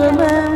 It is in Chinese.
我们。